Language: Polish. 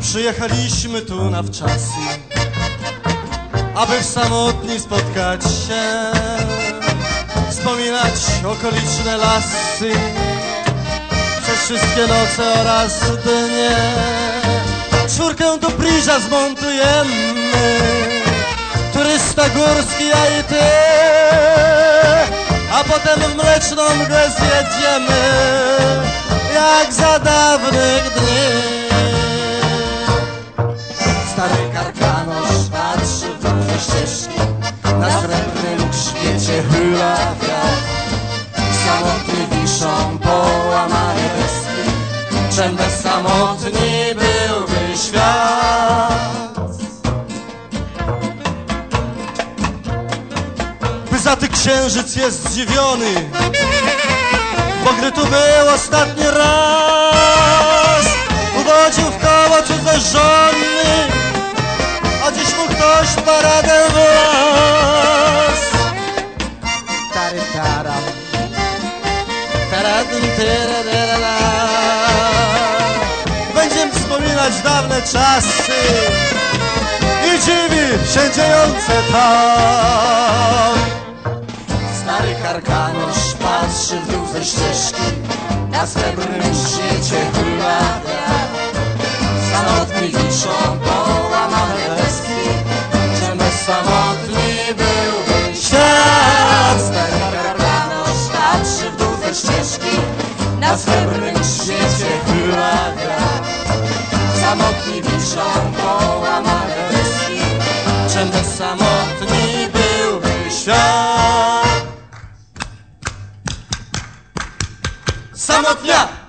Przyjechaliśmy tu na wczasy, aby w samotni spotkać się, wspominać okoliczne lasy, przez wszystkie noce oraz dnie. Czwórkę do Briża zmontujemy, turysta górski, ja i ty, a potem w mleczną mgłę zjedziemy, jak za dawnych dni. Stary karkanosz patrzy w długie ścieżki Na srebrnym grzbiecie hyla wiatr Samotnie wiszą połamane deski bez samotni byłby świat Byzaty księżyc jest zdziwiony Bo gdy tu był ostatni mu ktoś paradę w las. Tary taram Taradun, tyradyrala. Będziemy wspominać dawne czasy I dziwi się dziejące tam. Stary karkanosz patrzy w dół ze ścieżki Na srebrnym świecie Samotni wiszą połamane deski Czym bez samotni byłby świat Samotnia!